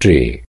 tree.